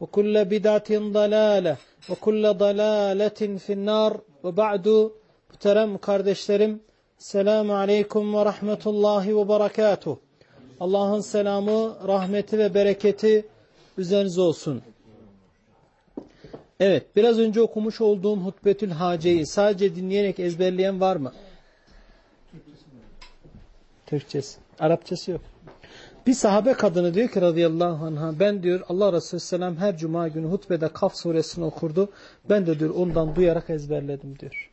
وكل بدعة ضلالة وكل ضلالة في النار وبعد muhterem kardeşlerim Selamun Aleyküm ve Rahmetullahi ve Berekatuh Allah'ın selamı, rahmeti ve bereketi üzerinize olsun. Evet, biraz önce okumuş olduğum Hutbetül Hace'yi sadece dinleyerek ezberleyen var mı? Türkçesi. Arapçası yok. Bir sahabe kadını diyor ki radıyallahu anh'a ben diyor Allah Resulü selam her cuma günü hutbede Kaf suresini okurdu. Ben de diyor ondan duyarak ezberledim diyor.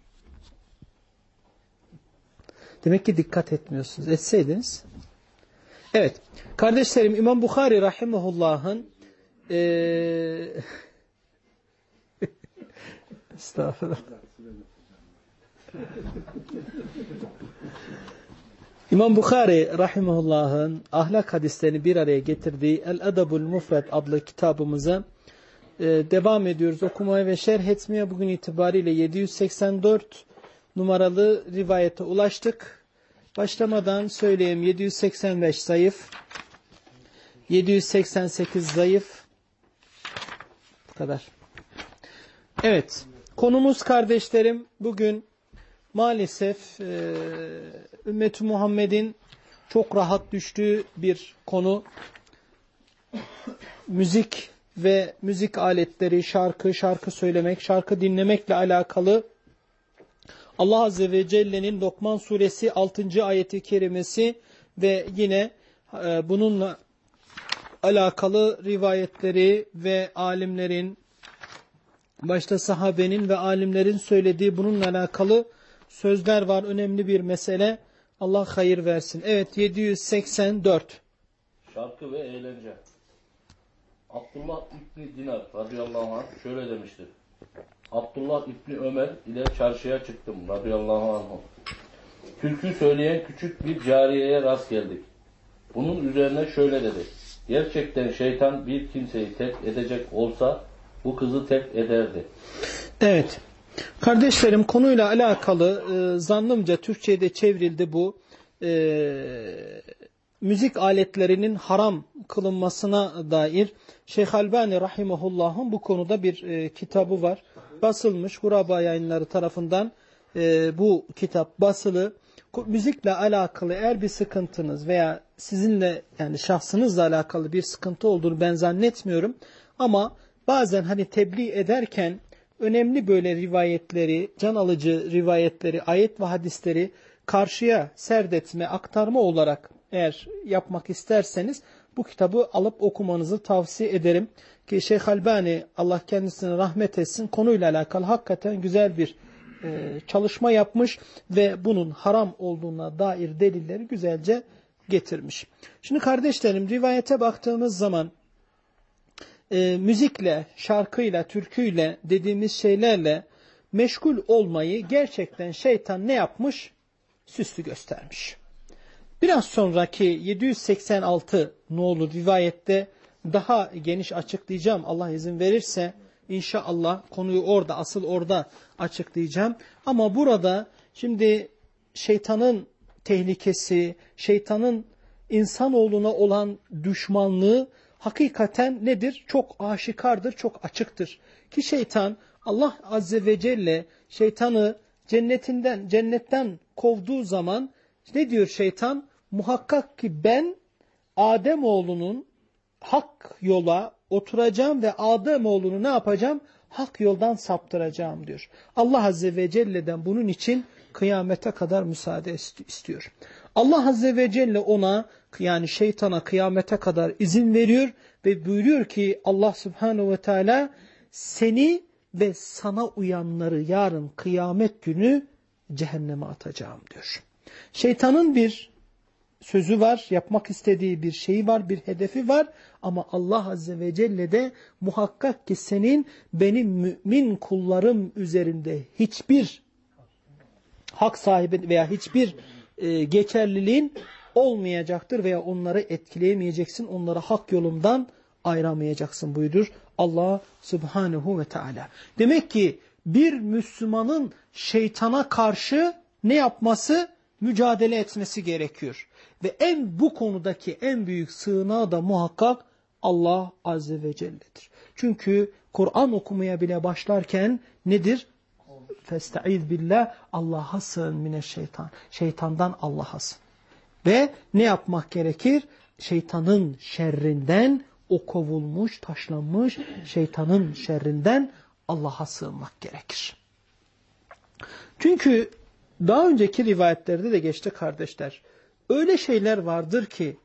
Demek ki dikkat etmiyorsunuz. Etseydiniz. Evet. Kardeşlerim İmam Bukhari rahimahullah'ın. Estağfurullah. İmam Bukhari rahimahullah'ın ahlak hadislerini bir araya getirdiği El-Adabul Mufred adlı kitabımıza e, devam ediyoruz okumaya ve şerh etmeye. Bugün itibariyle 784 numaralı rivayete ulaştık. Başlamadan söyleyeyim 785 zayıf, 788 zayıf, bu kadar. Evet, konumuz kardeşlerim bugün maalesef e, ümmeti Muhammed'in çok rahat düştüğü bir konu. Müzik ve müzik aletleri, şarkı, şarkı söylemek, şarkı dinlemekle alakalı Allah Azze ve Celle'nin Lokman suresi 6. ayeti kerimesi ve yine e, bununla alakalı rivayetleri ve alimlerin, başta sahabenin ve alimlerin söylediği bununla alakalı sözler var. Önemli bir mesele. Allah hayır versin. Evet 784. Şarkı ve eğlence. Abdullah İbni Dinar radıyallahu anh şöyle demiştir. Abdullah İbni Ömer ile çarşıya çıktım radıyallahu anh. Türkü söyleyen küçük bir cariyeye rast geldik. Bunun üzerine şöyle dedi. Gerçekten şeytan bir kimseyi tek edecek olsa bu kızı tek ederdi. Evet. Kardeşlerim konuyla alakalı e, zannımca Türkçe'de çevrildi bu. E, müzik aletlerinin haram kılınmasına dair Şeyh Albani Rahimahullah'ın bu konuda bir e, kitabı var. Basılmış Guraba yayınları tarafından bu kitap basılı. Müzikle alakalı eğer bir sıkıntınız veya sizinle yani şahsınızla alakalı bir sıkıntı olduğunu ben zannetmiyorum. Ama bazen hani tebliğ ederken önemli böyle rivayetleri, can alıcı rivayetleri, ayet ve hadisleri karşıya serdetme, aktarma olarak eğer yapmak isterseniz bu kitabı alıp okumanızı tavsiye ederim. Ki Şeyh Albani Allah kendisine rahmet etsin konuyla alakalı hakikaten güzel bir e, çalışma yapmış ve bunun haram olduğuna dair delilleri güzelce getirmiş. Şimdi kardeşlerim rivayete baktığımız zaman e, müzikle, şarkıyla, türküyle dediğimiz şeylerle meşgul olmayı gerçekten şeytan ne yapmış? Süslü göstermiş. Biraz sonraki 786 nolu rivayette daha geniş açıklayacağım Allah izin verirse. İnşallah konuyu orada, asıl orada açıklayacağım. Ama burada şimdi şeytanın tehlikesi, şeytanın insanoğluna olan düşmanlığı hakikaten nedir? Çok aşikardır, çok açıktır. Ki şeytan Allah Azze ve Celle şeytanı cennetinden, cennetten kovduğu zaman ne diyor şeytan? Muhakkak ki ben Ademoğlunun hak yola oturacağım ve Ademoğlunu ne yapacağım? Hak yoldan saptıracağım diyor. Allah Azze ve Celle'den bunun için kıyamete kadar müsaade istiyor. Allah Azze ve Celle ona yani şeytana kıyamete kadar izin veriyor ve buyuruyor ki Allah Subhanahu ve Teala seni ve sana uyanları yarın kıyamet günü cehenneme atacağım diyor. Şeytanın bir sözü var, yapmak istediği bir şeyi var, bir hedefi var ama Allah Azze ve Celle de muhakkak ki senin benim mümin kullarım üzerinde hiçbir hak sahibi veya hiçbir e, geçerliliğin olmayacaktır veya onları etkileyemeyeceksin, onları hak yolundan ayıramayacaksın buyurur Allah Subhanahu ve Teala. Demek ki bir Müslümanın şeytana karşı ne yapması? Mücadele etmesi gerekiyor. Ve en bu konudaki en büyük sığınağı da muhakkak Allah Azze ve Celle'dir. Çünkü Kur'an okumaya bile başlarken nedir? Festaiz billah Allah'a sığın mine şeytan. Şeytandan Allah'a sığın. Ve ne yapmak gerekir? Şeytanın şerrinden o kovulmuş, taşlanmış şeytanın şerrinden Allah'a sığınmak gerekir. Çünkü daha önceki rivayetlerde de geçti kardeşler. Öyle şeyler vardır ki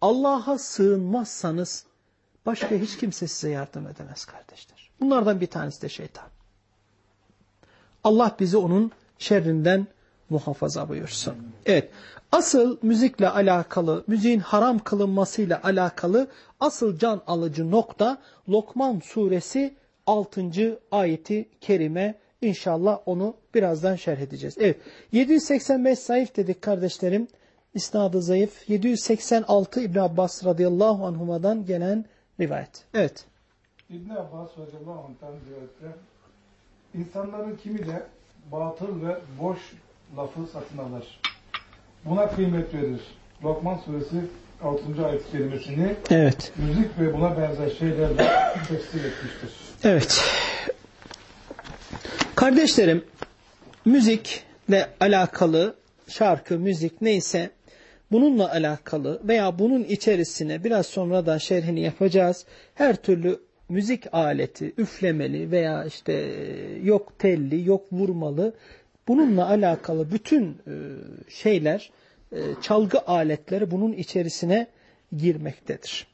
Allah'a sığınmazsanız başka hiç kimse size yardım edemez kardeşler. Bunlardan bir tanesi de şeytan. Allah bizi onun şerrinden muhafaza buyursun. Evet. Asıl müzikle alakalı, müziğin haram kılınmasıyla alakalı asıl can alıcı nokta Lokman suresi 6. ayeti kerime. İnşallah onu birazdan şerh edeceğiz. Evet. 785 zayıf dedik kardeşlerim. İsnadı zayıf. 786 İbn Abbas radıyallahu anhuma'dan gelen rivayet. Evet. İbn Abbas radıyallahu anh'tan rivayette insanların kimi de batıl ve boş lafı satın alır. Buna kıymet verir. Lokman suresi 6. ayet kelimesini evet. müzik ve buna benzer şeylerle tefsir etmiştir. Evet. Kardeşlerim, müzikle alakalı şarkı, müzik neyse bununla alakalı veya bunun içerisine biraz sonra da şerhini yapacağız. Her türlü müzik aleti, üflemeli veya işte yok telli, yok vurmalı bununla alakalı bütün e, şeyler, e, çalgı aletleri bunun içerisine girmektedir.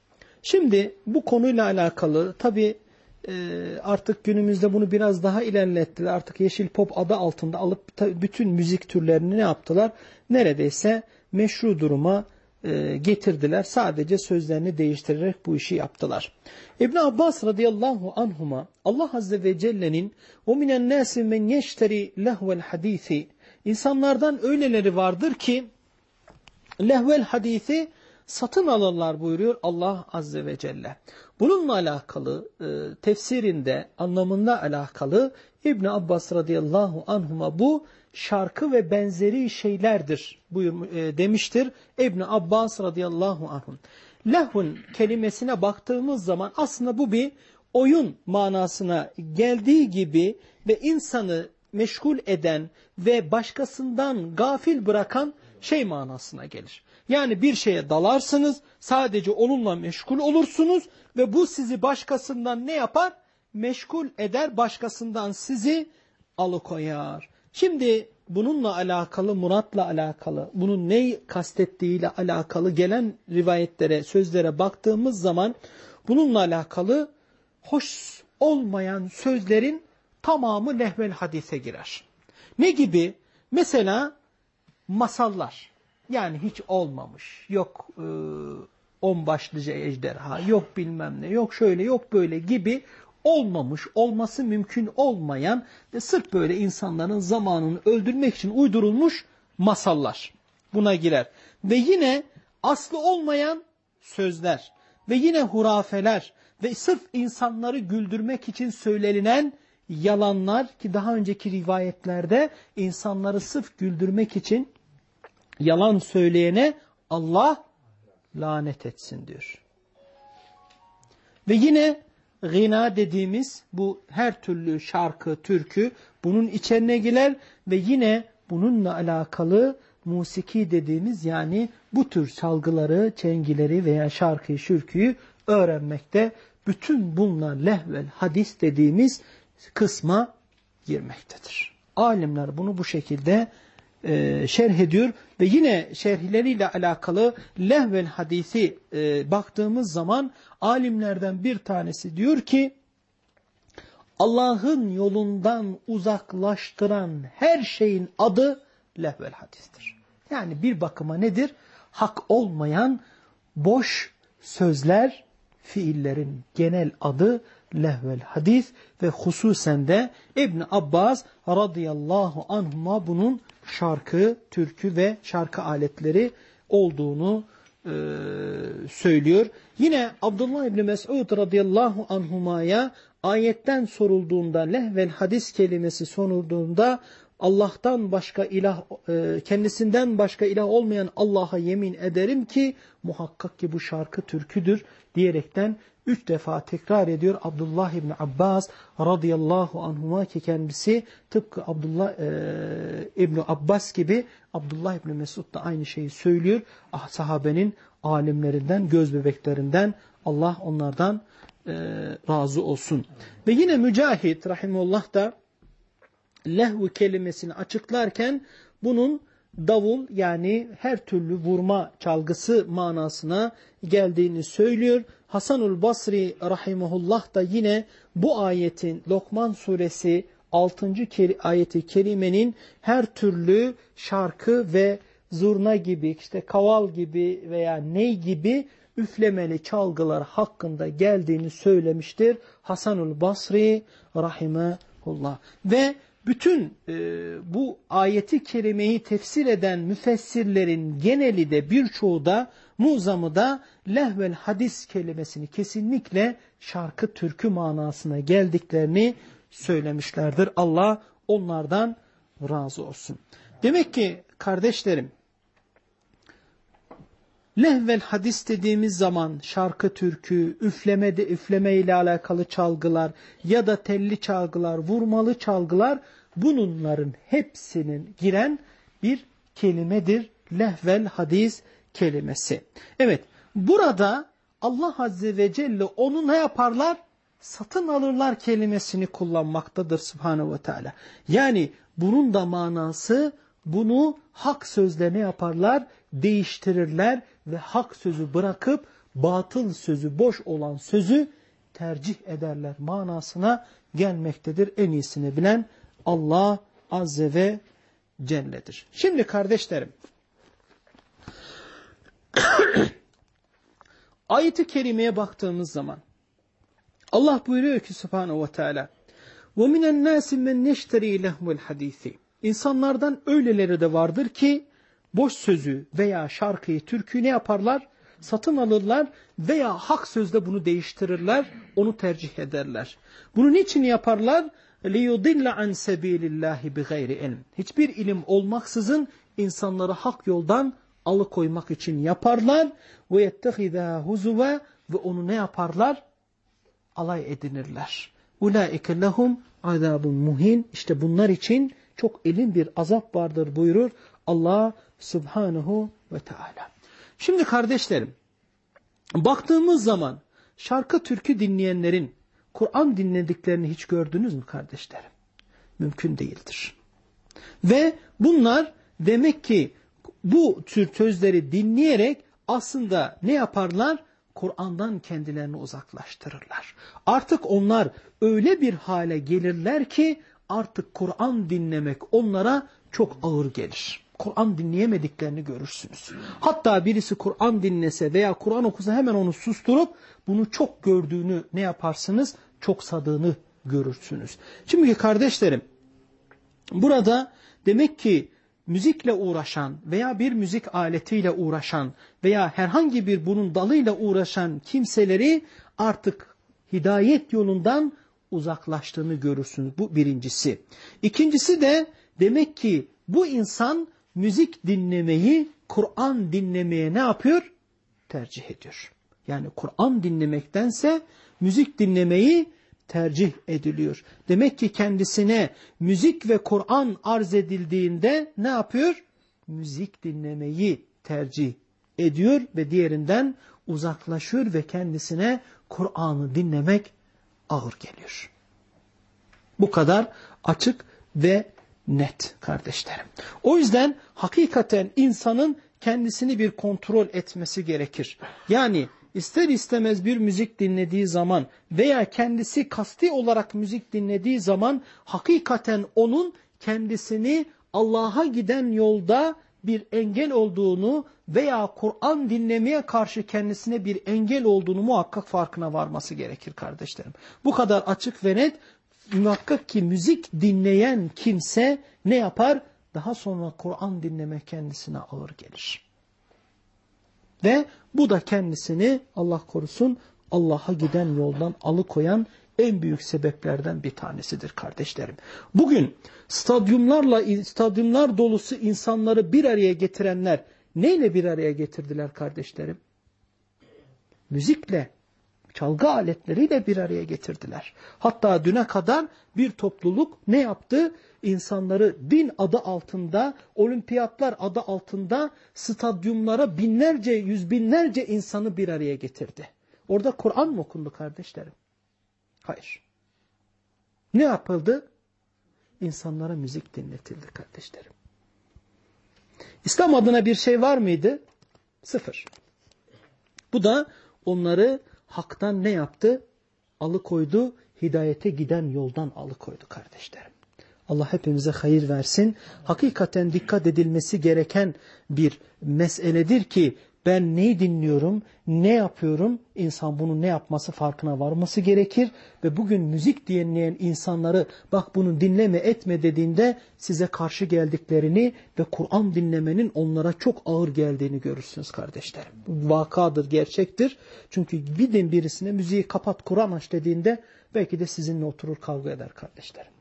Şimdi bu konuyla alakalı tabi e, artık günümüzde bunu biraz daha ilerlettiler. Artık Yeşil Pop adı altında alıp bütün müzik türlerini ne yaptılar? Neredeyse meşru duruma e, getirdiler. Sadece sözlerini değiştirerek bu işi yaptılar. İbn Abbas radıyallahu anhuma Allah azze ve celle'nin o minen nasi men yeşteri lehvel hadisi insanlardan öyleleri vardır ki lehvel hadisi satın alırlar buyuruyor Allah azze ve celle. Bununla alakalı e, tefsirinde anlamında alakalı İbn Abbas radıyallahu anhuma bu şarkı ve benzeri şeylerdir buyur, e, demiştir İbn Abbas radıyallahu anhum. Lehun kelimesine baktığımız zaman aslında bu bir oyun manasına geldiği gibi ve insanı meşgul eden ve başkasından gafil bırakan şey manasına gelir. Yani bir şeye dalarsınız, sadece onunla meşgul olursunuz ve bu sizi başkasından ne yapar? Meşgul eder, başkasından sizi alıkoyar. Şimdi bununla alakalı, muratla alakalı, bunun neyi kastettiğiyle alakalı gelen rivayetlere, sözlere baktığımız zaman bununla alakalı hoş olmayan sözlerin tamamı lehvel hadise girer. Ne gibi? Mesela masallar. Yani hiç olmamış. Yok e, on başlıca ejderha, yok bilmem ne, yok şöyle, yok böyle gibi olmamış, olması mümkün olmayan ve sırf böyle insanların zamanını öldürmek için uydurulmuş masallar buna girer. Ve yine aslı olmayan sözler ve yine hurafeler ve sırf insanları güldürmek için söylenilen yalanlar ki daha önceki rivayetlerde insanları sırf güldürmek için yalan söyleyene Allah lanet etsin diyor. Ve yine gına dediğimiz bu her türlü şarkı, türkü bunun içine girer ve yine bununla alakalı musiki dediğimiz yani bu tür çalgıları, çengileri veya şarkıyı, şürküyü öğrenmekte bütün bunlar lehvel hadis dediğimiz kısma girmektedir. Alimler bunu bu şekilde e, şerh ediyor ve yine şerhleriyle alakalı lehvel hadisi e, baktığımız zaman alimlerden bir tanesi diyor ki Allah'ın yolundan uzaklaştıran her şeyin adı lehvel hadistir. Yani bir bakıma nedir? Hak olmayan boş sözler, fiillerin genel adı lehvel hadis ve hususen de İbn Abbas radıyallahu anhuma bunun şarkı, türkü ve şarkı aletleri olduğunu e, söylüyor. Yine Abdullah İbni Mesud radıyallahu anhumaya ayetten sorulduğunda lehvel hadis kelimesi sorulduğunda Allah'tan başka ilah, e, kendisinden başka ilah olmayan Allah'a yemin ederim ki muhakkak ki bu şarkı türküdür diyerekten üç defa tekrar ediyor Abdullah İbni Abbas radıyallahu anhuma ki kendisi tıpkı Abdullah e, İbni Abbas gibi Abdullah İbni Mesud da aynı şeyi söylüyor. Ah, sahabenin alimlerinden, göz bebeklerinden Allah onlardan e, razı olsun. Ve yine Mücahit rahimullah da lehvu kelimesini açıklarken bunun davul yani her türlü vurma çalgısı manasına geldiğini söylüyor. Hasanul Basri rahimahullah da yine bu ayetin Lokman suresi 6. ayeti kerimenin her türlü şarkı ve zurna gibi işte kaval gibi veya ney gibi üflemeli çalgılar hakkında geldiğini söylemiştir. Hasanul Basri rahimahullah ve bütün e, bu ayeti kerimeyi tefsir eden müfessirlerin geneli de birçoğu da muzamı da lehvel hadis kelimesini kesinlikle şarkı türkü manasına geldiklerini söylemişlerdir. Allah onlardan razı olsun. Demek ki kardeşlerim lehvel hadis dediğimiz zaman şarkı türkü, üfleme de üfleme ile alakalı çalgılar ya da telli çalgılar, vurmalı çalgılar bunların hepsinin giren bir kelimedir. Lehvel hadis kelimesi. Evet burada Allah Azze ve Celle onu ne yaparlar? Satın alırlar kelimesini kullanmaktadır Subhanahu ve Teala. Yani bunun da manası bunu hak sözle ne yaparlar? Değiştirirler ve hak sözü bırakıp batıl sözü, boş olan sözü tercih ederler manasına gelmektedir. En iyisini bilen Allah Azze ve Celle'dir. Şimdi kardeşlerim, ayet-i kerimeye baktığımız zaman Allah buyuruyor ki Subhanahu ve Teala وَمِنَ النَّاسِ مَنْ نَشْتَرِي لَهْوَ الْحَد۪يثِ İnsanlardan öyleleri de vardır ki boş sözü veya şarkıyı, türküyü ne yaparlar? Satın alırlar veya hak sözle bunu değiştirirler, onu tercih ederler. Bunu niçin yaparlar? لِيُضِلَّ عَنْ سَب۪يلِ اللّٰهِ بِغَيْرِ ilm. Hiçbir ilim olmaksızın insanları hak yoldan alıkoymak için yaparlar. وَيَتَّخِذَا هُزُوَا Ve onu ne yaparlar? Alay edinirler. اُولَٰئِكَ لَهُمْ عَذَابٌ muhin. İşte bunlar için çok elin bir azap vardır buyurur Allah subhanahu ve teala. Şimdi kardeşlerim, baktığımız zaman şarkı türkü dinleyenlerin Kur'an dinlediklerini hiç gördünüz mü kardeşlerim? Mümkün değildir. Ve bunlar demek ki bu tür sözleri dinleyerek aslında ne yaparlar? Kur'an'dan kendilerini uzaklaştırırlar. Artık onlar öyle bir hale gelirler ki artık Kur'an dinlemek onlara çok ağır gelir. Kur'an dinleyemediklerini görürsünüz. Hatta birisi Kur'an dinlese veya Kur'an okusa hemen onu susturup bunu çok gördüğünü ne yaparsınız? Çok sadığını görürsünüz. Şimdi kardeşlerim burada demek ki müzikle uğraşan veya bir müzik aletiyle uğraşan veya herhangi bir bunun dalıyla uğraşan kimseleri artık hidayet yolundan uzaklaştığını görürsünüz. Bu birincisi. İkincisi de demek ki bu insan müzik dinlemeyi Kur'an dinlemeye ne yapıyor? Tercih ediyor. Yani Kur'an dinlemektense müzik dinlemeyi tercih ediliyor. Demek ki kendisine müzik ve Kur'an arz edildiğinde ne yapıyor? Müzik dinlemeyi tercih ediyor ve diğerinden uzaklaşıyor ve kendisine Kur'an'ı dinlemek ağır geliyor. Bu kadar açık ve net kardeşlerim. O yüzden hakikaten insanın kendisini bir kontrol etmesi gerekir. Yani ister istemez bir müzik dinlediği zaman veya kendisi kasti olarak müzik dinlediği zaman hakikaten onun kendisini Allah'a giden yolda bir engel olduğunu veya Kur'an dinlemeye karşı kendisine bir engel olduğunu muhakkak farkına varması gerekir kardeşlerim. Bu kadar açık ve net muhakkak ki müzik dinleyen kimse ne yapar? Daha sonra Kur'an dinleme kendisine ağır gelir. Ve bu da kendisini Allah korusun Allah'a giden yoldan alıkoyan en büyük sebeplerden bir tanesidir kardeşlerim. Bugün stadyumlarla stadyumlar dolusu insanları bir araya getirenler neyle bir araya getirdiler kardeşlerim? Müzikle, çalgı aletleriyle bir araya getirdiler. Hatta düne kadar bir topluluk ne yaptı? İnsanları din adı altında, olimpiyatlar adı altında stadyumlara binlerce, yüz binlerce insanı bir araya getirdi. Orada Kur'an mı okundu kardeşlerim? Hayır. Ne yapıldı? İnsanlara müzik dinletildi kardeşlerim. İslam adına bir şey var mıydı? Sıfır. Bu da onları haktan ne yaptı? Alıkoydu, hidayete giden yoldan alıkoydu kardeşlerim. Allah hepimize hayır versin. Hakikaten dikkat edilmesi gereken bir meseledir ki ben neyi dinliyorum, ne yapıyorum? İnsan bunun ne yapması farkına varması gerekir. Ve bugün müzik dinleyen insanları bak bunu dinleme etme dediğinde size karşı geldiklerini ve Kur'an dinlemenin onlara çok ağır geldiğini görürsünüz kardeşlerim. Vakadır, gerçektir. Çünkü bir din birisine müziği kapat Kur'an aç dediğinde belki de sizinle oturur kavga eder kardeşlerim.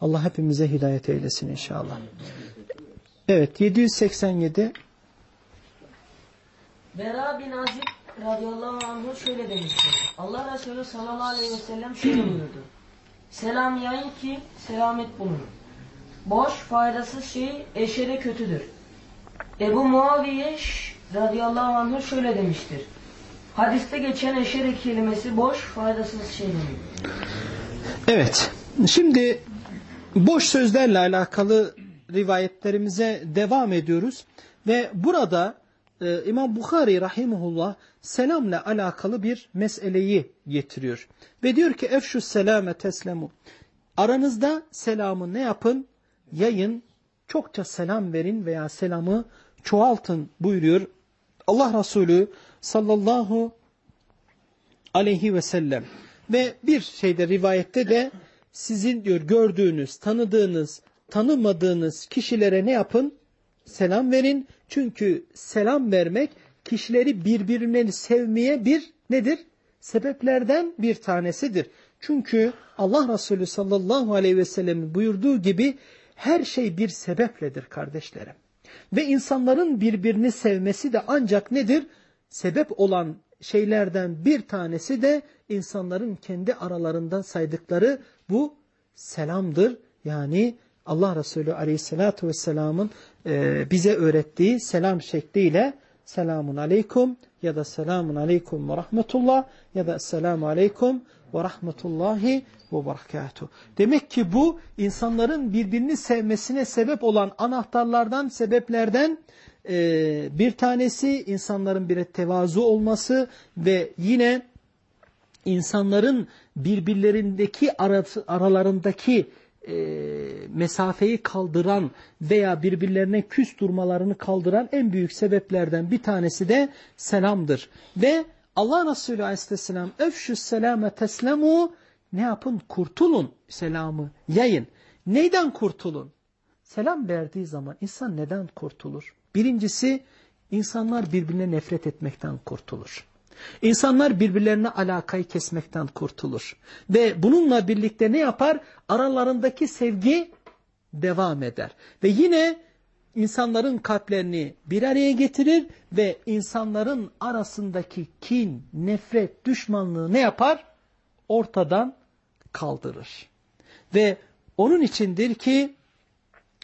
Allah hepimize hidayet eylesin inşallah. Evet 787 Bera bin Azib radıyallahu anh şöyle demiştir. Allah Resulü sallallahu aleyhi ve sellem şöyle buyurdu. Selam yayın ki selamet bulunur. Boş, faydasız şey eşere kötüdür. Ebu Muaviye radıyallahu anh şöyle demiştir. Hadiste geçen eşere kelimesi boş, faydasız şey demek. Evet, şimdi boş sözlerle alakalı rivayetlerimize devam ediyoruz. Ve burada e, İmam Bukhari rahimullah selamla alakalı bir meseleyi getiriyor. Ve diyor ki efşus selame teslemu. Aranızda selamı ne yapın? Yayın, çokça selam verin veya selamı çoğaltın buyuruyor. Allah Resulü sallallahu aleyhi ve sellem. Ve bir şeyde rivayette de sizin diyor gördüğünüz, tanıdığınız, tanımadığınız kişilere ne yapın? Selam verin. Çünkü selam vermek kişileri birbirine sevmeye bir nedir? Sebeplerden bir tanesidir. Çünkü Allah Resulü sallallahu aleyhi ve sellem'in buyurduğu gibi her şey bir sebepledir kardeşlerim. Ve insanların birbirini sevmesi de ancak nedir? Sebep olan şeylerden bir tanesi de insanların kendi aralarından saydıkları bu selamdır. Yani Allah Resulü aleyhissalatu vesselamın e, bize öğrettiği selam şekliyle selamun aleyküm ya da selamun aleyküm ve rahmetullah ya da selamun aleyküm ve rahmetullahi ve berekatuhu. Demek ki bu insanların birbirini sevmesine sebep olan anahtarlardan, sebeplerden e, bir tanesi insanların bir tevazu olması ve yine insanların birbirlerindeki aralarındaki e, mesafeyi kaldıran veya birbirlerine küs durmalarını kaldıran en büyük sebeplerden bir tanesi de selamdır. Ve Allah Resulü Aleyhisselam öfşü selame teslemu ne yapın? Kurtulun selamı yayın. Neyden kurtulun? Selam verdiği zaman insan neden kurtulur? Birincisi insanlar birbirine nefret etmekten kurtulur. İnsanlar birbirlerine alakayı kesmekten kurtulur. Ve bununla birlikte ne yapar? Aralarındaki sevgi devam eder. Ve yine insanların kalplerini bir araya getirir ve insanların arasındaki kin, nefret, düşmanlığı ne yapar? Ortadan kaldırır. Ve onun içindir ki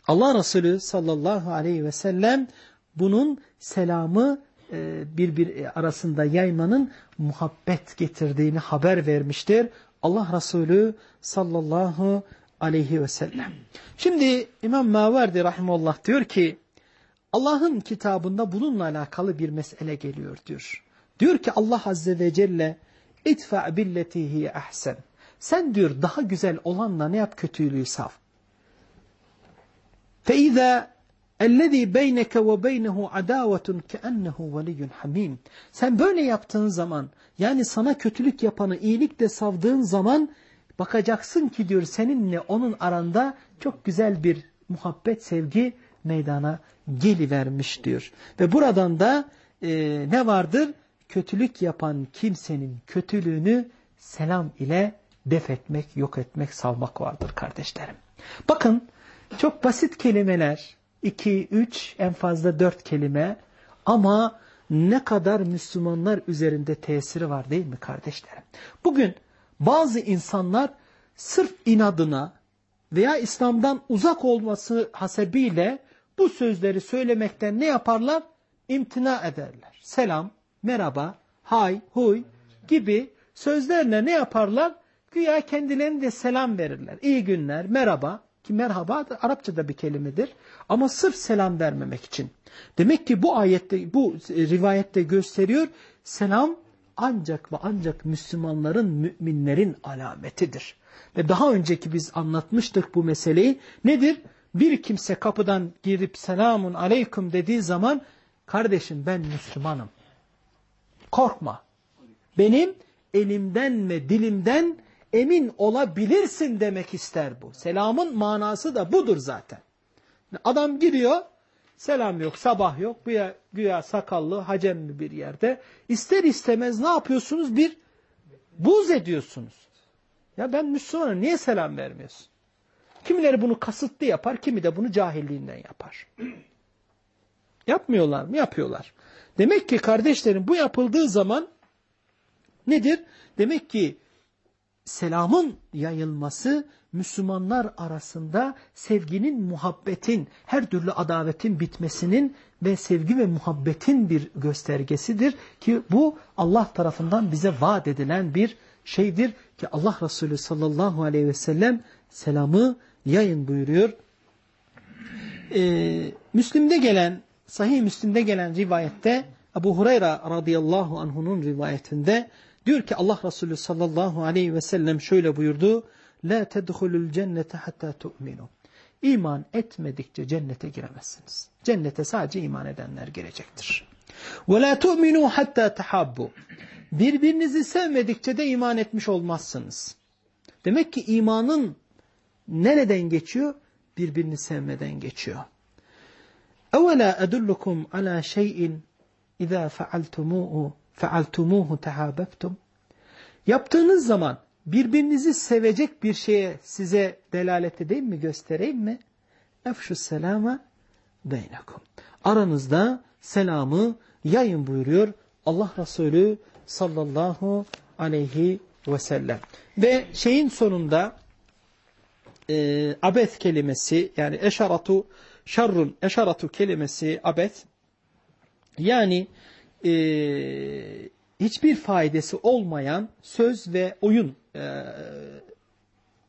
Allah Resulü sallallahu aleyhi ve sellem bunun selamı e, bir bir e, arasında yaymanın muhabbet getirdiğini haber vermiştir. Allah Resulü sallallahu aleyhi ve sellem. Şimdi İmam Maverdi rahimallah diyor ki Allah'ın kitabında bununla alakalı bir mesele geliyor diyor. Diyor ki Allah azze ve celle itfa billetihi ahsen. Sen diyor daha güzel olanla ne yap kötülüğü sav. Feiza اَلَّذ۪ي بَيْنَكَ وَبَيْنَهُ عَدَاوَةٌ كَأَنَّهُ وَلِيٌّ hamim. Sen böyle yaptığın zaman yani sana kötülük yapanı iyilikle savdığın zaman bakacaksın ki diyor seninle onun aranda çok güzel bir muhabbet, sevgi meydana gelivermiş diyor. Ve buradan da e, ne vardır? Kötülük yapan kimsenin kötülüğünü selam ile def etmek, yok etmek, savmak vardır kardeşlerim. Bakın çok basit kelimeler, iki, üç, en fazla dört kelime ama ne kadar Müslümanlar üzerinde tesiri var değil mi kardeşlerim? Bugün bazı insanlar sırf inadına veya İslam'dan uzak olması hasebiyle bu sözleri söylemekten ne yaparlar? İmtina ederler. Selam, merhaba, hay, huy gibi sözlerle ne yaparlar? Güya kendilerine de selam verirler. İyi günler, merhaba ki merhaba da Arapçada bir kelimedir. Ama sırf selam vermemek için. Demek ki bu ayette, bu rivayette gösteriyor. Selam ancak ve ancak Müslümanların, müminlerin alametidir. Ve daha önceki biz anlatmıştık bu meseleyi. Nedir? Bir kimse kapıdan girip selamun aleyküm dediği zaman kardeşim ben Müslümanım. Korkma. Benim elimden ve dilimden emin olabilirsin demek ister bu. Selamın manası da budur zaten. Adam giriyor, selam yok, sabah yok, güya, güya sakallı, hacemli bir yerde. İster istemez ne yapıyorsunuz? Bir buz ediyorsunuz. Ya ben Müslümanım, niye selam vermiyorsun? Kimileri bunu kasıtlı yapar, kimi de bunu cahilliğinden yapar. Yapmıyorlar mı? Yapıyorlar. Demek ki kardeşlerim bu yapıldığı zaman nedir? Demek ki selamın yayılması Müslümanlar arasında sevginin, muhabbetin, her türlü adavetin bitmesinin ve sevgi ve muhabbetin bir göstergesidir ki bu Allah tarafından bize vaat edilen bir şeydir ki Allah Resulü sallallahu aleyhi ve sellem selamı yayın buyuruyor. Ee, Müslim'de gelen, sahih Müslim'de gelen rivayette Ebu Hureyre radıyallahu anhunun rivayetinde Diyor ki Allah Resulü sallallahu aleyhi ve sellem şöyle buyurdu. La tedhulul cennete hatta tu'minu. İman etmedikçe cennete giremezsiniz. Cennete sadece iman edenler girecektir. Ve la tu'minu hatta tahabbu. Birbirinizi sevmedikçe de iman etmiş olmazsınız. Demek ki imanın nereden geçiyor? Birbirini sevmeden geçiyor. Evela edullukum ala şeyin iza fealtumuhu fealtumuhu tehabbtum. Yaptığınız zaman birbirinizi sevecek bir şeye size delalet edeyim mi, göstereyim mi? Efşü selama beynekum. Aranızda selamı yayın buyuruyor Allah Resulü sallallahu aleyhi ve sellem. Ve şeyin sonunda e, abet kelimesi yani eşaratu şarrun eşaratu kelimesi abet yani e, hiçbir faydası olmayan söz ve oyun, e,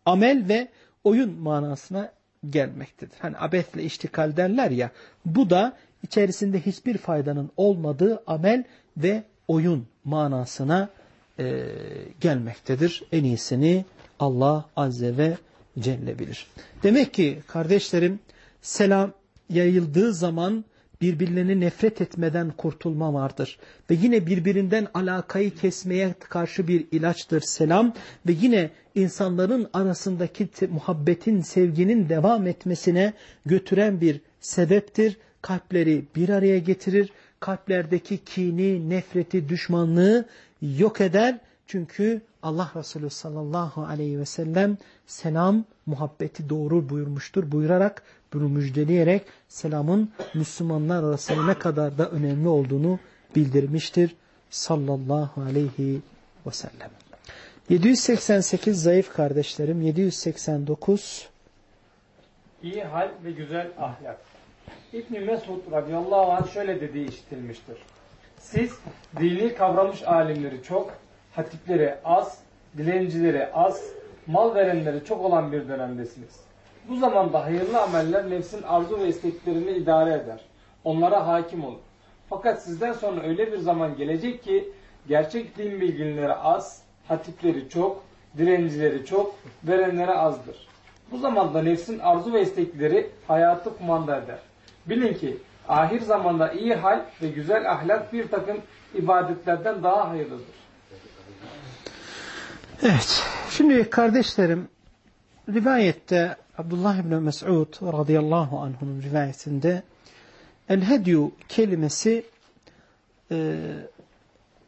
amel ve oyun manasına gelmektedir. Hani abesle iştikal derler ya, bu da içerisinde hiçbir faydanın olmadığı amel ve oyun manasına e, gelmektedir. En iyisini Allah Azze ve Celle bilir. Demek ki kardeşlerim selam yayıldığı zaman birbirlerini nefret etmeden kurtulma vardır. Ve yine birbirinden alakayı kesmeye karşı bir ilaçtır selam. Ve yine insanların arasındaki muhabbetin, sevginin devam etmesine götüren bir sebeptir. Kalpleri bir araya getirir. Kalplerdeki kini, nefreti, düşmanlığı yok eder Çünkü Allah Resulü sallallahu aleyhi ve sellem selam muhabbeti doğru buyurmuştur. Buyurarak bunu müjdeleyerek selamın Müslümanlar arasında ne kadar da önemli olduğunu bildirmiştir. Sallallahu aleyhi ve sellem. 788 zayıf kardeşlerim. 789 İyi hal ve güzel ahlak. İbn Mesud radıyallahu anh şöyle dediği işitilmiştir. Siz dini kavramış alimleri çok, hatipleri az, dilencileri az, mal verenleri çok olan bir dönemdesiniz. Bu zamanda hayırlı ameller nefsin arzu ve isteklerini idare eder. Onlara hakim olur. Fakat sizden sonra öyle bir zaman gelecek ki gerçek din bilginleri az, hatipleri çok, dilencileri çok, verenleri azdır. Bu zamanda nefsin arzu ve istekleri hayatı kumanda eder. Bilin ki ahir zamanda iyi hal ve güzel ahlak bir takım ibadetlerden daha hayırlıdır. Evet. Şimdi kardeşlerim rivayette Abdullah İbni Mes'ud radıyallahu anh'un rivayetinde el hedyu kelimesi e,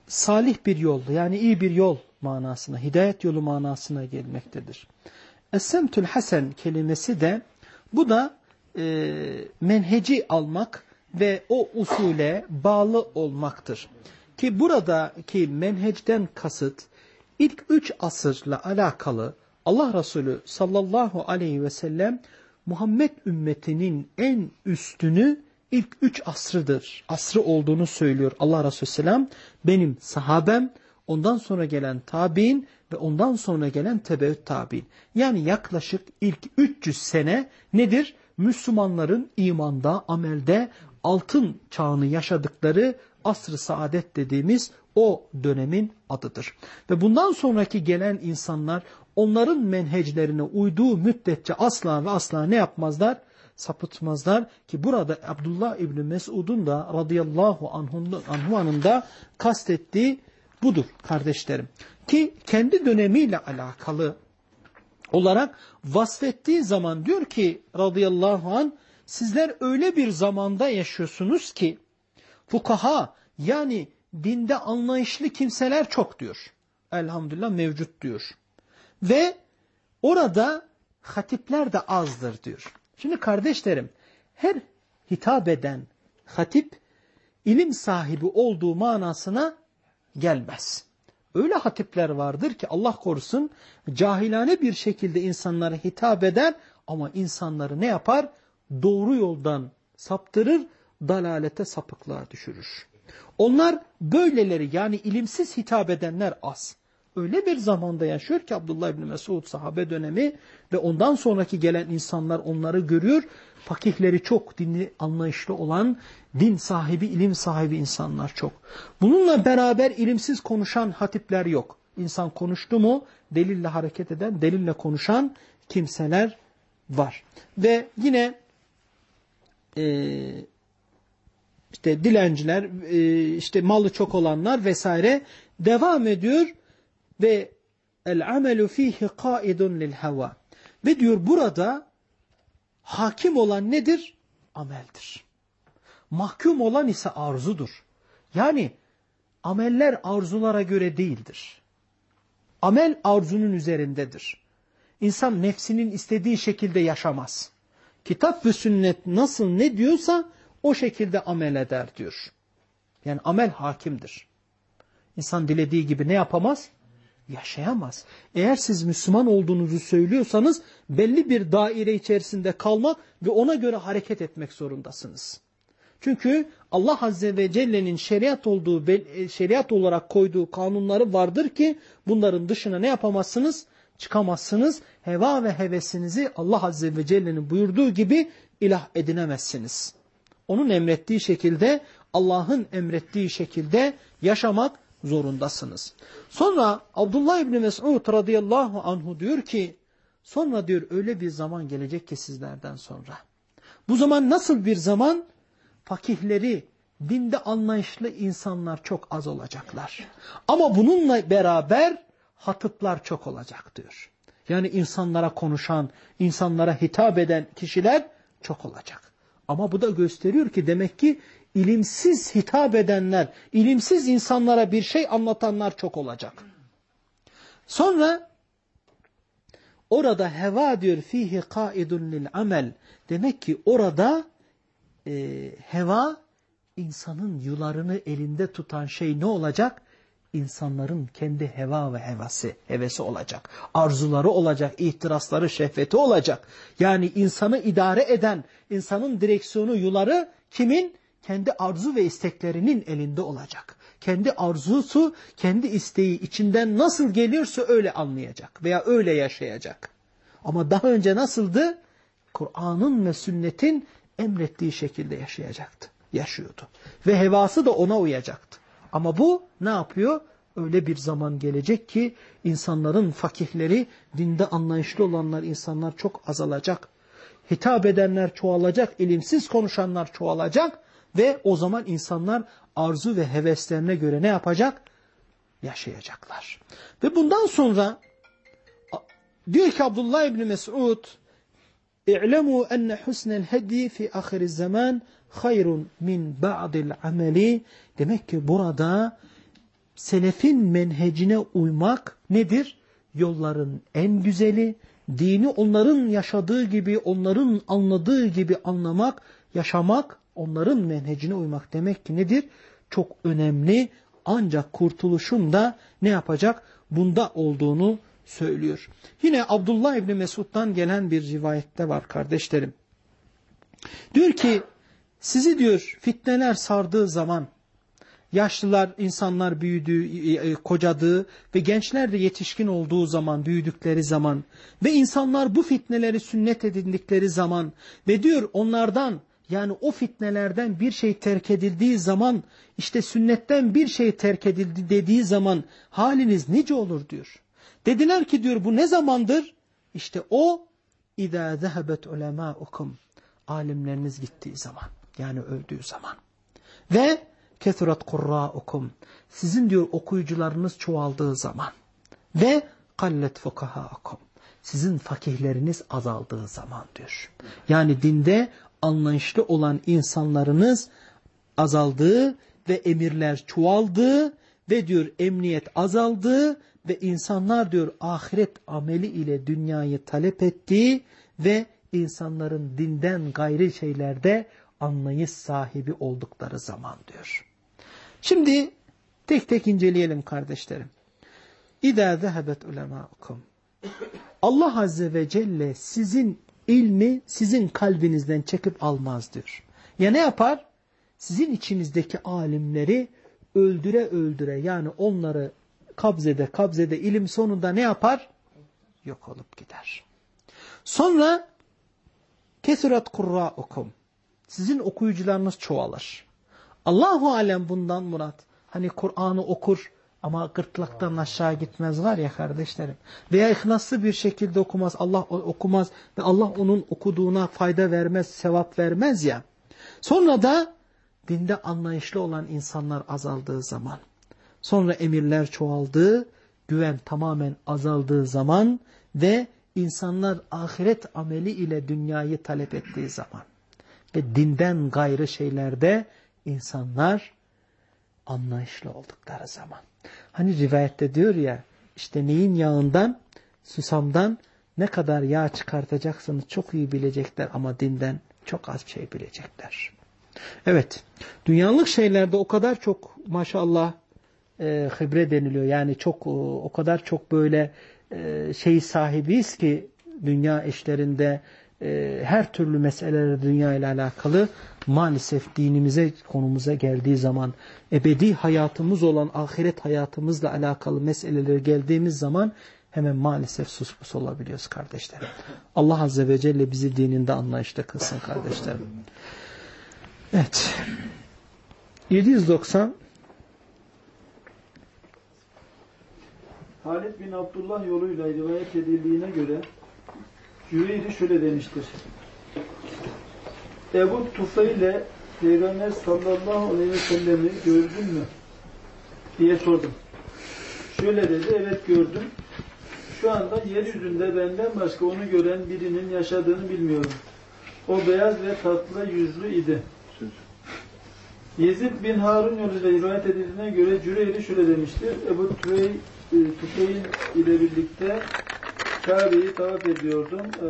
salih bir yol yani iyi bir yol manasına, hidayet yolu manasına gelmektedir. Es-semtül hasen kelimesi de bu da e, menheci almak ve o usule bağlı olmaktır. Ki buradaki menhecden kasıt ilk üç asırla alakalı Allah Resulü sallallahu aleyhi ve sellem Muhammed ümmetinin en üstünü ilk üç asrıdır. Asrı olduğunu söylüyor Allah Resulü selam. Benim sahabem, ondan sonra gelen tabi'in ve ondan sonra gelen tebeüt tabi'in. Yani yaklaşık ilk 300 sene nedir? Müslümanların imanda, amelde altın çağını yaşadıkları asr-ı saadet dediğimiz o dönemin adıdır. Ve bundan sonraki gelen insanlar onların menheclerine uyduğu müddetçe asla ve asla ne yapmazlar? Sapıtmazlar ki burada Abdullah İbni Mesud'un da radıyallahu anhu'nun da kastettiği budur kardeşlerim. Ki kendi dönemiyle alakalı olarak vasfettiği zaman diyor ki radıyallahu an sizler öyle bir zamanda yaşıyorsunuz ki fukaha yani dinde anlayışlı kimseler çok diyor. Elhamdülillah mevcut diyor. Ve orada hatipler de azdır diyor. Şimdi kardeşlerim her hitap eden hatip ilim sahibi olduğu manasına gelmez. Öyle hatipler vardır ki Allah korusun cahilane bir şekilde insanlara hitap eder ama insanları ne yapar? Doğru yoldan saptırır, dalalete sapıklığa düşürür. Onlar böyleleri yani ilimsiz hitap edenler az. Öyle bir zamanda yaşıyor ki Abdullah İbni Mesud sahabe dönemi ve ondan sonraki gelen insanlar onları görüyor. Fakihleri çok, dinli anlayışlı olan, din sahibi, ilim sahibi insanlar çok. Bununla beraber ilimsiz konuşan hatipler yok. İnsan konuştu mu delille hareket eden, delille konuşan kimseler var. Ve yine e, işte dilenciler, e, işte malı çok olanlar vesaire devam ediyor ve el amelu fihi kaidun lil hava. Ve diyor burada hakim olan nedir? Ameldir. Mahkum olan ise arzudur. Yani ameller arzulara göre değildir. Amel arzunun üzerindedir. İnsan nefsinin istediği şekilde yaşamaz. Kitap ve sünnet nasıl ne diyorsa o şekilde amel eder diyor. Yani amel hakimdir. İnsan dilediği gibi ne yapamaz? Yaşayamaz. Eğer siz Müslüman olduğunuzu söylüyorsanız belli bir daire içerisinde kalmak ve ona göre hareket etmek zorundasınız. Çünkü Allah Azze ve Celle'nin şeriat olduğu şeriat olarak koyduğu kanunları vardır ki bunların dışına ne yapamazsınız? Çıkamazsınız. Heva ve hevesinizi Allah Azze ve Celle'nin buyurduğu gibi ilah edinemezsiniz. Onun emrettiği şekilde, Allah'ın emrettiği şekilde yaşamak zorundasınız. Sonra Abdullah İbni Mes'ud radıyallahu anhu diyor ki, sonra diyor öyle bir zaman gelecek ki sizlerden sonra. Bu zaman nasıl bir zaman? Fakihleri, dinde anlayışlı insanlar çok az olacaklar. Ama bununla beraber hatıplar çok olacak diyor. Yani insanlara konuşan, insanlara hitap eden kişiler çok olacak. Ama bu da gösteriyor ki demek ki ilimsiz hitap edenler, ilimsiz insanlara bir şey anlatanlar çok olacak. Sonra orada heva diyor fihi kaidun lil amel. Demek ki orada e, heva insanın yularını elinde tutan şey ne olacak? İnsanların kendi heva ve hevası, hevesi olacak. Arzuları olacak, ihtirasları, şehveti olacak. Yani insanı idare eden, insanın direksiyonu, yuları kimin? Kendi arzu ve isteklerinin elinde olacak. Kendi arzusu, kendi isteği içinden nasıl geliyorsa öyle anlayacak veya öyle yaşayacak. Ama daha önce nasıldı? Kur'an'ın ve sünnetin emrettiği şekilde yaşayacaktı, yaşıyordu. Ve hevası da ona uyacaktı. Ama bu ne yapıyor? Öyle bir zaman gelecek ki insanların fakihleri, dinde anlayışlı olanlar insanlar çok azalacak. Hitap edenler çoğalacak, ilimsiz konuşanlar çoğalacak ve o zaman insanlar arzu ve heveslerine göre ne yapacak? Yaşayacaklar. Ve bundan sonra diyor ki Abdullah İbni Mes'ud اِعْلَمُوا اَنَّ حُسْنَ الْهَدِي فِي آخِرِ الزَّمَانِ خَيْرٌ مِنْ بَعْدِ الْعَمَلِ Demek ki burada selefin menhecine uymak nedir? Yolların en güzeli, dini onların yaşadığı gibi, onların anladığı gibi anlamak, yaşamak, onların menhecine uymak demek ki nedir? Çok önemli ancak kurtuluşun da ne yapacak? Bunda olduğunu söylüyor. Yine Abdullah İbni Mesud'dan gelen bir rivayette var kardeşlerim. Diyor ki sizi diyor fitneler sardığı zaman yaşlılar insanlar büyüdüğü, kocadığı ve gençler de yetişkin olduğu zaman, büyüdükleri zaman ve insanlar bu fitneleri sünnet edindikleri zaman ve diyor onlardan yani o fitnelerden bir şey terk edildiği zaman işte sünnetten bir şey terk edildi dediği zaman haliniz nice olur diyor. Dediler ki diyor bu ne zamandır? İşte o اِذَا ذَهَبَتْ عُلَمَاءُكُمْ Alimleriniz gittiği zaman yani öldüğü zaman. Ve kethurat kurraukum. Sizin diyor okuyucularınız çoğaldığı zaman. Ve kallet fukahaukum. Sizin fakihleriniz azaldığı zaman diyor. Yani dinde anlayışlı olan insanlarınız azaldığı ve emirler çoğaldığı ve diyor emniyet azaldığı ve insanlar diyor ahiret ameli ile dünyayı talep ettiği ve insanların dinden gayri şeylerde anlayış sahibi oldukları zaman diyor. Şimdi tek tek inceleyelim kardeşlerim. İdâ zehebet ulemâukum. Allah Azze ve Celle sizin ilmi sizin kalbinizden çekip almaz diyor. Ya ne yapar? Sizin içinizdeki alimleri öldüre öldüre yani onları kabzede kabzede ilim sonunda ne yapar? Yok olup gider. Sonra kesurat kurra'ukum. Sizin okuyucularınız çoğalır. Allahu alem bundan murat. Hani Kur'an'ı okur ama gırtlaktan aşağı gitmez var ya kardeşlerim. Veya ihlaslı bir şekilde okumaz. Allah okumaz ve Allah onun okuduğuna fayda vermez, sevap vermez ya. Sonra da dinde anlayışlı olan insanlar azaldığı zaman. Sonra emirler çoğaldığı, güven tamamen azaldığı zaman ve insanlar ahiret ameli ile dünyayı talep ettiği zaman ve dinden gayrı şeylerde insanlar anlayışlı oldukları zaman. Hani rivayette diyor ya işte neyin yağından, susamdan ne kadar yağ çıkartacaksınız çok iyi bilecekler ama dinden çok az şey bilecekler. Evet, dünyalık şeylerde o kadar çok maşallah e, hibre deniliyor. Yani çok o kadar çok böyle e, şey sahibiyiz ki dünya işlerinde e, her türlü meseleler dünya ile alakalı maalesef dinimize konumuza geldiği zaman ebedi hayatımız olan ahiret hayatımızla alakalı meseleleri geldiğimiz zaman hemen maalesef suspus olabiliyoruz kardeşlerim. Allah Azze ve Celle bizi dininde anlayışta kılsın kardeşlerim. Evet. 790 Halid bin Abdullah yoluyla rivayet edildiğine göre Cüveyri şöyle demiştir. Ebu Tufeyle Peygamber sallallahu aleyhi ve sellemi gördün mü? diye sordum. Şöyle dedi, evet gördüm. Şu anda yeryüzünde benden başka onu gören birinin yaşadığını bilmiyorum. O beyaz ve tatlı yüzlü idi. Yezid bin Harun yoluyla rivayet edildiğine göre Cüreyli şöyle demiştir. Ebu Tüfeil, Tüfeil ile birlikte Kabe'yi tavaf ediyordum. E,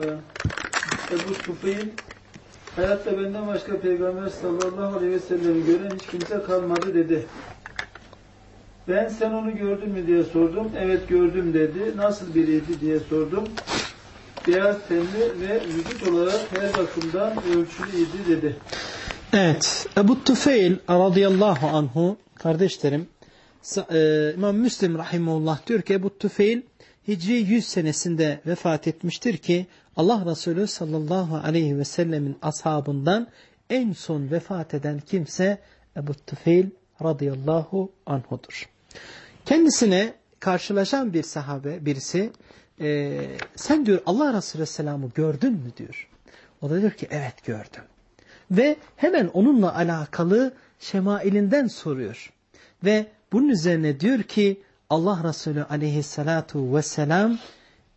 Ebu Tüfeil hayatta benden başka Peygamber sallallahu aleyhi ve sellem'i gören hiç kimse kalmadı dedi. Ben sen onu gördün mü diye sordum. Evet gördüm dedi. Nasıl biriydi diye sordum. Beyaz tenli ve vücut olarak her bakımdan ölçülüydü dedi. Evet. Ebu Tufeil radıyallahu anhu kardeşlerim e, İmam Müslim rahimahullah diyor ki Ebu Tufeil Hicri 100 senesinde vefat etmiştir ki Allah Resulü sallallahu aleyhi ve sellemin ashabından en son vefat eden kimse Ebu Tufeil radıyallahu anhudur. Kendisine karşılaşan bir sahabe birisi e, sen diyor Allah Resulü Selam'ı gördün mü diyor. O da diyor ki evet gördüm. Ve hemen onunla alakalı şemailinden soruyor. Ve bunun üzerine diyor ki Allah Resulü aleyhissalatu vesselam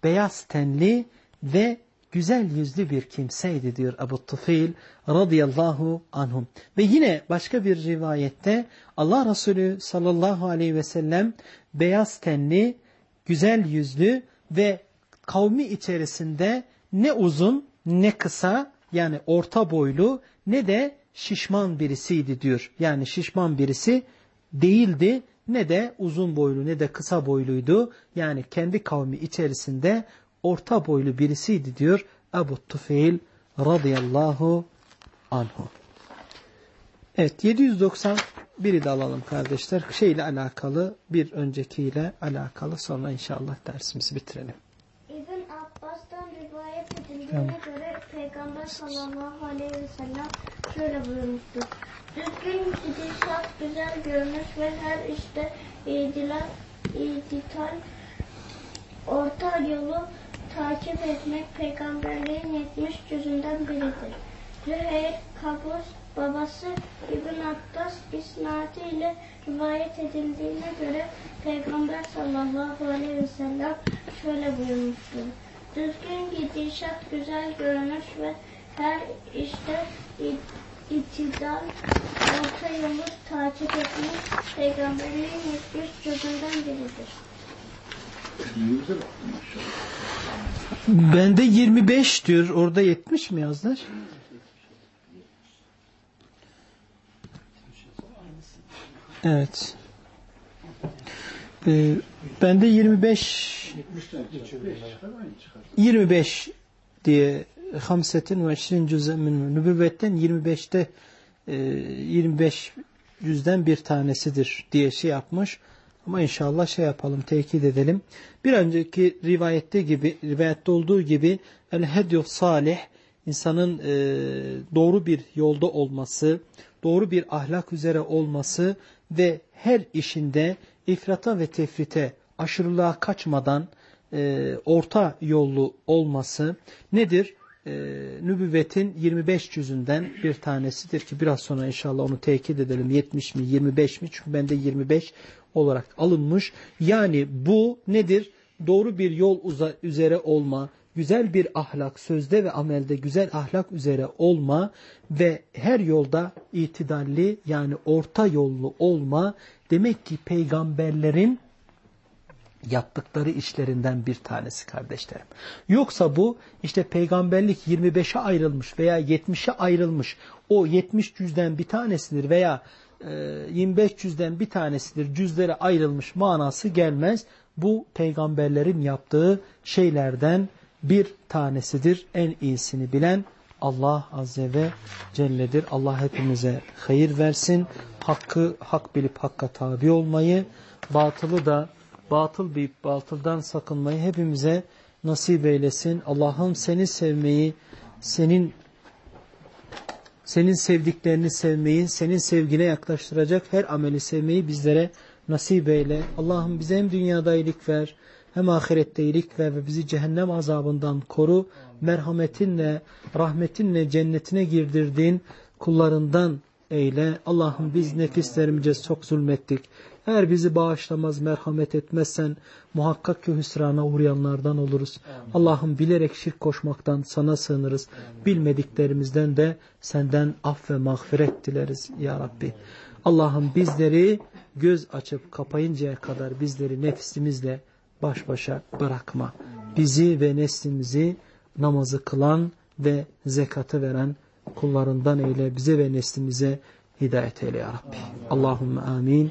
beyaz tenli ve güzel yüzlü bir kimseydi diyor Ebu Tufil radıyallahu anhum. Ve yine başka bir rivayette Allah Resulü sallallahu aleyhi ve sellem beyaz tenli, güzel yüzlü ve kavmi içerisinde ne uzun ne kısa yani orta boylu ne de şişman birisiydi diyor. Yani şişman birisi değildi ne de uzun boylu ne de kısa boyluydu. Yani kendi kavmi içerisinde orta boylu birisiydi diyor Ebu Tufeil radıyallahu anhu. Evet 791'i de alalım kardeşler. Şeyle alakalı bir öncekiyle alakalı sonra inşallah dersimizi bitirelim. İbn Abbas'tan rivayet edildiğine göre Peygamber sallallahu aleyhi ve sellem şöyle buyurmuştur. Düzgün gidişat, güzel görünüş ve her işte idilal, idital, orta yolu takip etmek peygamberliğin 70 cüzünden biridir. Züheyr, Kabus, babası İbn Abbas isnadı ile rivayet edildiğine göre Peygamber sallallahu aleyhi ve sellem şöyle buyurmuştur. Düzgün gidişat, güzel görünüş ve her işte itidal, orta yolu takip etmek peygamberliğin 70 cüzünden biridir. Bende 25 diyor. Orada 70 mi yazdılar? Evet. Ee, bende 25 25 diye Hamsetin ve Şirin cüzemin nübüvvetten 25'te e, 25 yüzden bir tanesidir diye şey yapmış. Ama inşallah şey yapalım, tekit edelim. Bir önceki rivayette gibi, rivayette olduğu gibi el hedyu salih insanın e, doğru bir yolda olması, doğru bir ahlak üzere olması ve her işinde ifrata ve tefrite, aşırılığa kaçmadan e, orta yollu olması nedir? E, nübüvvetin 25 cüzünden bir tanesidir ki biraz sonra inşallah onu tekit edelim. 70 mi 25 mi? Çünkü bende 25 olarak alınmış. Yani bu nedir? Doğru bir yol üzere olma, güzel bir ahlak, sözde ve amelde güzel ahlak üzere olma ve her yolda itidalli yani orta yollu olma demek ki peygamberlerin yaptıkları işlerinden bir tanesi kardeşlerim. Yoksa bu işte peygamberlik 25'e ayrılmış veya 70'e ayrılmış o 70 cüzden bir tanesidir veya e, 25 cüzden bir tanesidir cüzlere ayrılmış manası gelmez. Bu peygamberlerin yaptığı şeylerden bir tanesidir. En iyisini bilen Allah Azze ve Celle'dir. Allah hepimize hayır versin. Hakkı hak bilip hakka tabi olmayı, batılı da batıl bilip batıldan sakınmayı hepimize nasip eylesin. Allah'ım seni sevmeyi, senin senin sevdiklerini sevmeyi, senin sevgine yaklaştıracak her ameli sevmeyi bizlere nasip eyle. Allah'ım bize hem dünyada iyilik ver, hem ahirette iyilik ver ve bizi cehennem azabından koru. Merhametinle, rahmetinle cennetine girdirdiğin kullarından eyle. Allah'ım biz nefislerimize çok zulmettik. Eğer bizi bağışlamaz, merhamet etmezsen muhakkak ki hüsrana uğrayanlardan oluruz. Allah'ım bilerek şirk koşmaktan sana sığınırız. Bilmediklerimizden de senden af ve mağfiret dileriz ya Rabbi. Allah'ım bizleri göz açıp kapayıncaya kadar bizleri nefsimizle baş başa bırakma. Bizi ve neslimizi namazı kılan ve zekatı veren kullarından eyle. Bize ve neslimize hidayet eyle ya Rabbi. Allahümme amin.